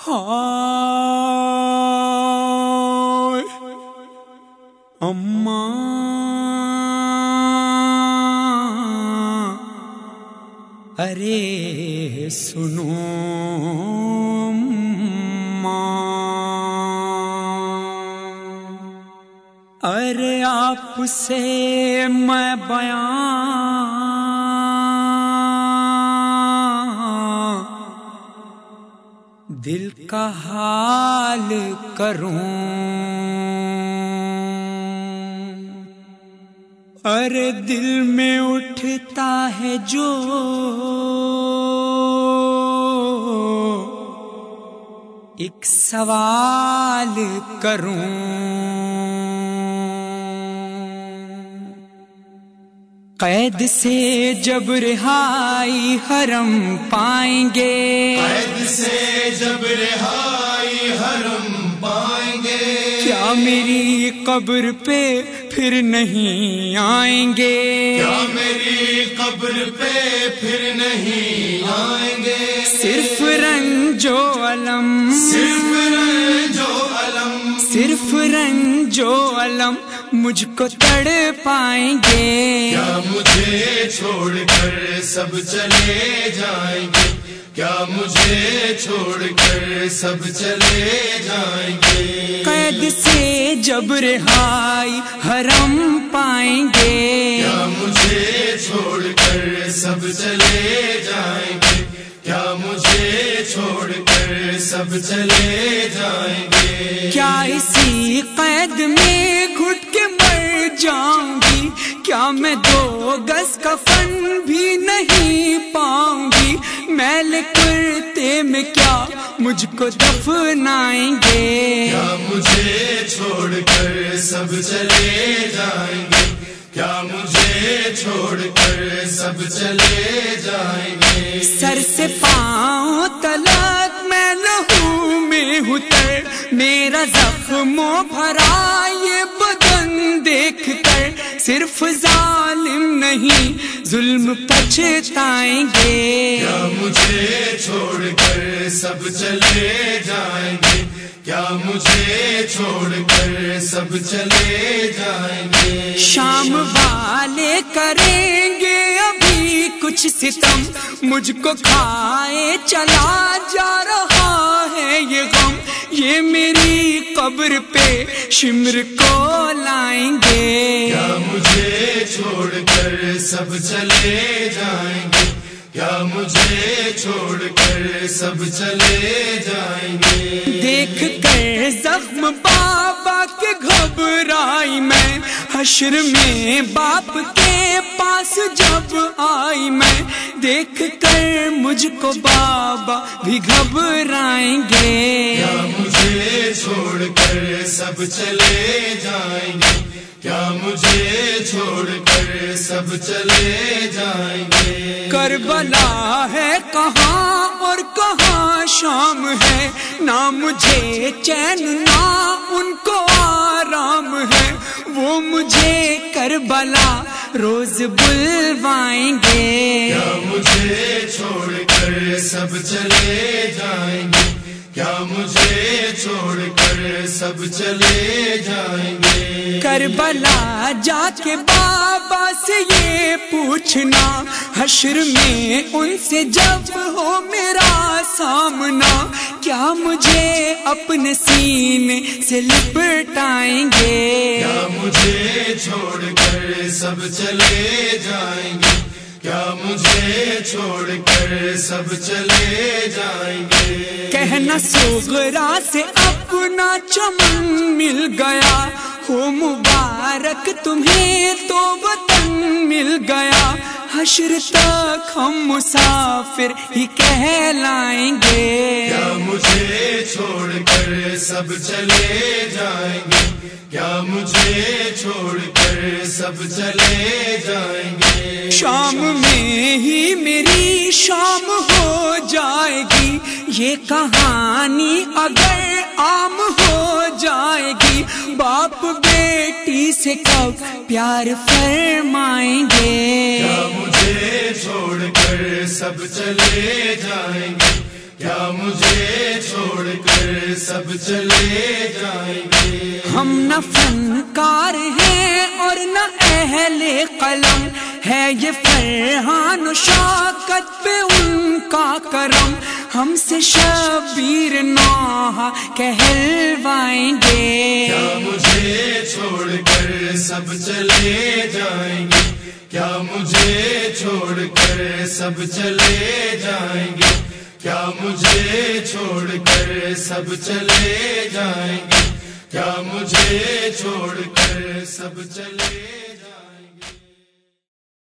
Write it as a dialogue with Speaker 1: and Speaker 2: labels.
Speaker 1: ہائے اماں ارے سنو ارے آپ سے میں بیان دل کا حال کروں۔ ارے دل میں اٹھتا ہے جو۔ ایک سوال کروں۔ قید سے جب رہائی حرم پائیں گے۔
Speaker 2: قید سے جب رہائی حرم پائیں گے۔
Speaker 1: کیا میری قبر پہ پھر نہیں آئیں گے؟
Speaker 2: کیا میری قبر پہ پھر نہیں آئیں گے؟
Speaker 1: صرف رنگ جو علم۔
Speaker 2: صرف جو علم۔
Speaker 1: صرف رنگ جو علم۔ مجھ کو تڑ پائیں گے۔
Speaker 2: کیا مجھے چھوڑ کر سب چلے جائیں گے؟ کیا مجھے چھوڑ کر سب چلے جائیں گے؟
Speaker 1: قید سے جب رہائی حرم پائیں گے۔
Speaker 2: کیا مجھے چھوڑ کر سب چلے جائیں گے؟ کیا مجھے چھوڑ کر سب چلے جائیں گے؟
Speaker 1: کیا اسی قید میں گھٹ کے مر جاؤں گی؟ کیا میں دو گز کا فن بھی نہیں پاؤں گی؟ میل کرتے میں کیا مجھ کو دفنائیں گے؟
Speaker 2: کیا مجھے چھوڑ کر سب چلے جائیں گے؟ کیا مجھے چھوڑ کر سب چلے جائیں گے
Speaker 1: میرا زخموں بھرا یہ بدن دیکھ کر صرف ظالم نہیں ظلم پچھتائیں گے
Speaker 2: کیا مجھے چھوڑ کر سب چلے جائیں گے کیا مجھے چھوڑ کر سب چلے جائیں گے
Speaker 1: شام والے کریں گے ابھی کچھ ستم مجھ کو کھائے چلا جا رہا یہ میری قبر پہ شمر کو لائیں گے۔
Speaker 2: کیا مجھے چھوڑ کر سب چلے جائیں گے؟ کیا مجھے چھوڑ کر سب چلے جائیں گے؟
Speaker 1: دیکھ کر زخم بابا کے گھبرائی میں حشر میں باپ کے پاس جب آئی میں۔ دیکھ کر مجھ کو بابا بھی گھبرائیں گے۔
Speaker 2: چھوڑ کر سب چلے جائیں گے۔ کیا مجھے چھوڑ کر سب چلے جائیں گے؟
Speaker 1: کربلا ہے کہاں اور کہاں شام ہے؟ نہ مجھے چین نہ ان کو آرام ہے۔ وہ مجھے کربلا روز بلوائیں گے۔
Speaker 2: کیا مجھے چھوڑ کر سب چلے جائیں گے؟ کیا مجھے چھوڑ کر سب چلے جائیں گے۔
Speaker 1: کربلا جا کے بابا سے یہ پوچھنا حشر میں ان سے جب ہو میرا سامنا کیا مجھے اپنے سینے سے لپٹائیں گے؟
Speaker 2: کیا مجھے چھوڑ کر سب چلے جائیں گے۔ کیا مجھے چھوڑ کر سب چلے جائیں گے
Speaker 1: کہنا سوگرا سے اپنا چمن مل گیا۔ ہو مبارک تمہیں تو وطن مل گیا۔ حشر تک ہم مسافر ہی کہلائیں گے۔
Speaker 2: کیا مجھے چھوڑ کر سب چلے جائیں گے؟ کیا مجھے چھوڑ کر سب چلے جائیں گے؟
Speaker 1: شام میں ہی میری شام ہو جائے گی یہ کہانی اگر عام ہو جائے گی باپ بیٹی سے کب پیار فرمائیں گے۔
Speaker 2: کیا مجھے چھوڑ کر سب چلے جائیں گے؟ کیا مجھے چھوڑ کر سب چلے جائیں گے؟
Speaker 1: ہم نہ فنکار ہیں اور نہ اہل قلم ہے یہ فرحان و شاکت پہ ان کا کرم۔ ہم سے شبیر نوحہ کہلوائیں گے۔
Speaker 2: کیا مجھے چھوڑ کر سب چلے جائیں گے؟ کیا مجھے چھوڑ کر سب چلے جائیں گے؟ کیا مجھے چھوڑ کر سب چلے جائیں گے؟ کیا مجھے چھوڑ کر سب چلے جائیں گے؟